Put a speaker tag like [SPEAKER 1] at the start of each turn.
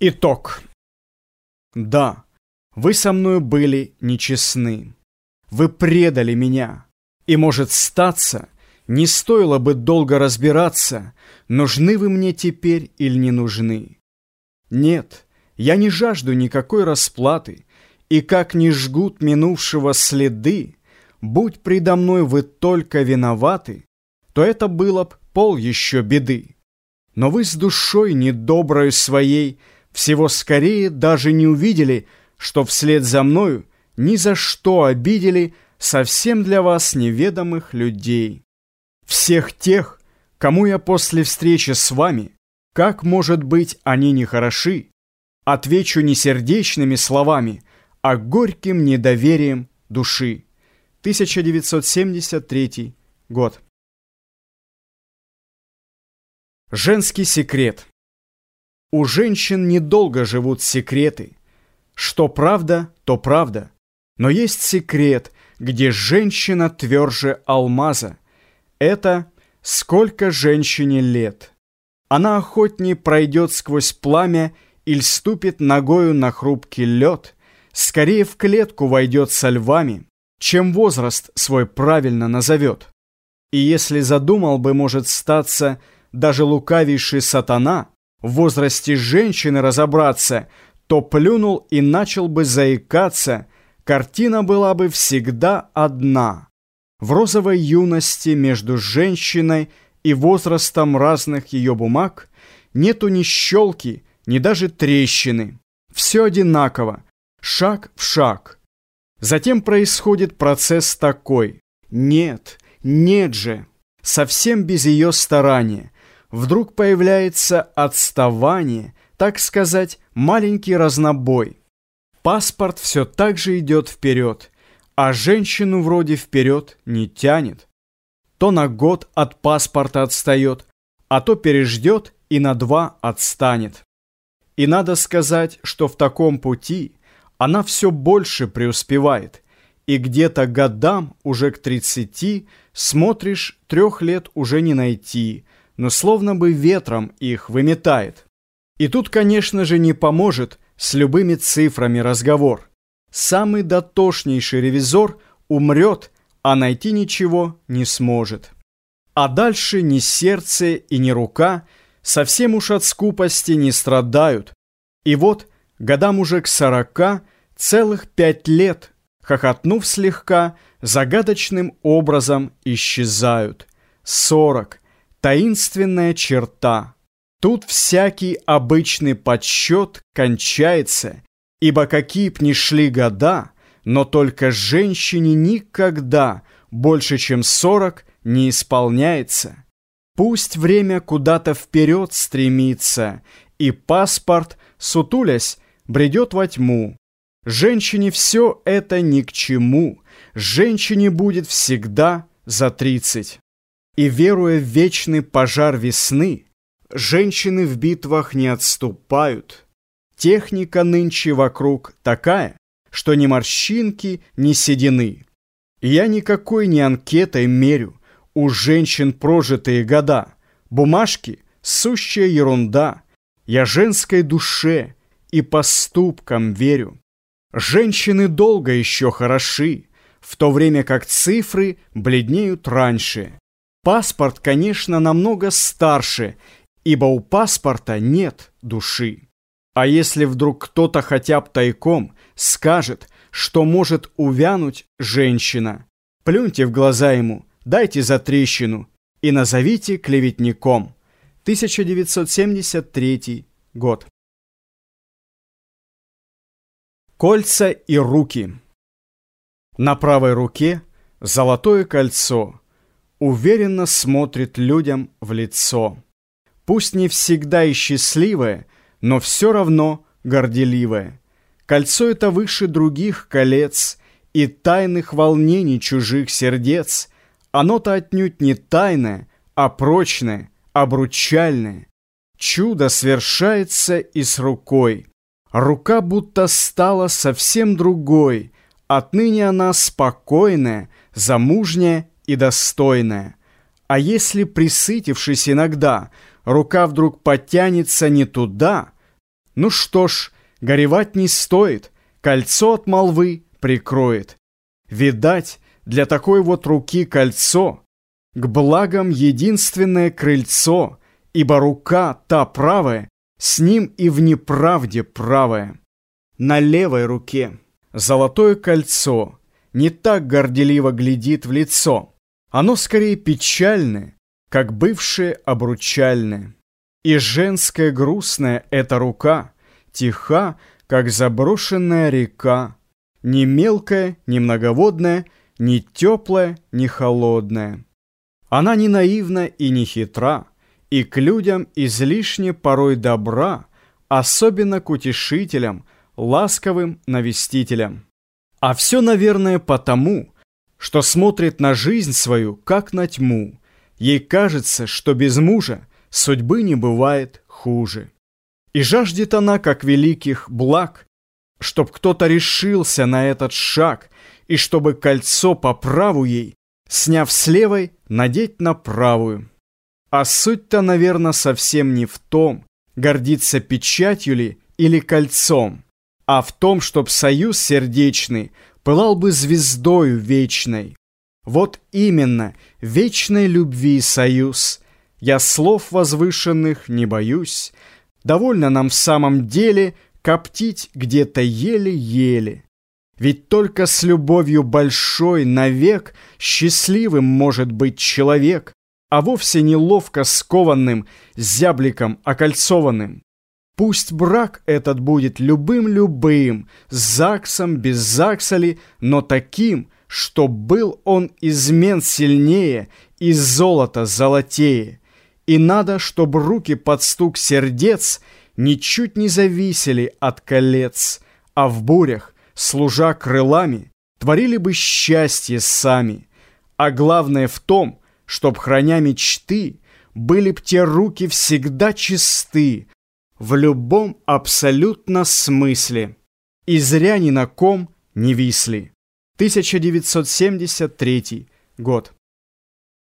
[SPEAKER 1] Итог. Да, вы со мною были нечестны. Вы предали меня. И, может, статься, не стоило бы долго разбираться, нужны вы мне теперь или не нужны. Нет, я не жажду никакой расплаты, и как не жгут минувшего следы, будь предо мной вы только виноваты, то это было б пол еще беды. Но вы с душой недоброю своей всего скорее даже не увидели, что вслед за мною ни за что обидели совсем для вас неведомых людей. Всех тех, кому я после встречи с вами, как может быть они не хороши, отвечу не сердечными словами, а горьким недоверием души. 1973 год. Женский секрет. У женщин недолго живут секреты. Что правда, то правда. Но есть секрет, где женщина тверже алмаза. Это сколько женщине лет. Она охотнее пройдет сквозь пламя или ступит ногою на хрупкий лед, скорее в клетку войдет со львами, чем возраст свой правильно назовет. И если задумал бы, может статься, даже лукавейший сатана в возрасте женщины разобраться, то плюнул и начал бы заикаться, картина была бы всегда одна. В розовой юности между женщиной и возрастом разных ее бумаг нету ни щелки, ни даже трещины. Все одинаково, шаг в шаг. Затем происходит процесс такой. Нет, нет же, совсем без ее старания – вдруг появляется отставание, так сказать, маленький разнобой. Паспорт все так же идет вперед, а женщину вроде вперед не тянет. То на год от паспорта отстает, а то переждет и на два отстанет. И надо сказать, что в таком пути она все больше преуспевает, и где-то годам уже к тридцати смотришь, трех лет уже не найти – но словно бы ветром их выметает. И тут, конечно же, не поможет с любыми цифрами разговор. Самый дотошнейший ревизор умрет, а найти ничего не сможет. А дальше ни сердце и ни рука совсем уж от скупости не страдают. И вот годам уже к сорока целых пять лет, хохотнув слегка, загадочным образом исчезают. Сорок – таинственная черта. Тут всякий обычный подсчет кончается, ибо какие б ни шли года, но только женщине никогда больше, чем сорок, не исполняется. Пусть время куда-то вперед стремится, и паспорт, сутулясь, бредет во тьму. Женщине все это ни к чему, женщине будет всегда за тридцать. И веруя в вечный пожар весны, женщины в битвах не отступают. Техника нынче вокруг такая, что ни морщинки, ни седины. я никакой не анкетой мерю, у женщин прожитые года. Бумажки — сущая ерунда. Я женской душе и поступкам верю. Женщины долго еще хороши, в то время как цифры бледнеют раньше. Паспорт, конечно, намного старше, ибо у паспорта нет души. А если вдруг кто-то хотя бы тайком скажет, что может увянуть женщина, плюньте в глаза ему, дайте за трещину и назовите клеветником. 1973 год. Кольца и руки. На правой руке золотое кольцо – уверенно смотрит людям в лицо. Пусть не всегда и счастливое, но все равно горделивое. Кольцо это выше других колец и тайных волнений чужих сердец. Оно-то отнюдь не тайное, а прочное, обручальное. Чудо свершается и с рукой. Рука будто стала совсем другой. Отныне она спокойная, замужняя и достойное. А если, присытившись иногда, рука вдруг потянется не туда, Ну что ж, горевать не стоит, кольцо от молвы прикроет. Видать, для такой вот руки кольцо, к благам единственное крыльцо, ибо рука та правая, с ним и в неправде правая. На левой руке золотое кольцо не так горделиво глядит в лицо. Оно скорее печальное, как бывшее обручальное. И женская грустная эта рука тиха, как заброшенная река, ни мелкая, ни многоводная, ни теплая, ни холодная. Она не наивна и не хитра, и к людям излишне порой добра, особенно к утешителям, ласковым навестителям. А все, наверное, потому, что смотрит на жизнь свою, как на тьму. Ей кажется, что без мужа судьбы не бывает хуже. И жаждет она, как великих благ, чтоб кто-то решился на этот шаг, и чтобы кольцо по праву ей, сняв с левой, надеть на правую. А суть-то, наверное, совсем не в том, гордиться печатью ли или кольцом, а в том, чтоб союз сердечный пылал бы звездою вечной. Вот именно, вечной любви союз. Я слов возвышенных не боюсь. Довольно нам в самом деле коптить где-то еле-еле. Ведь только с любовью большой навек счастливым может быть человек, а вовсе не ловко скованным, зябликом окольцованным. Пусть брак этот будет любым-любым, с ЗАГСом, без ЗАГСа ли, но таким, что был он измен сильнее и золото золотее. И надо, чтобы руки под стук сердец ничуть не зависели от колец, а в бурях, служа крылами, творили бы счастье сами. А главное в том, чтоб, храня мечты, были б те руки всегда чисты, в любом абсолютно смысле, и зря ни на ком не висли. 1973 год.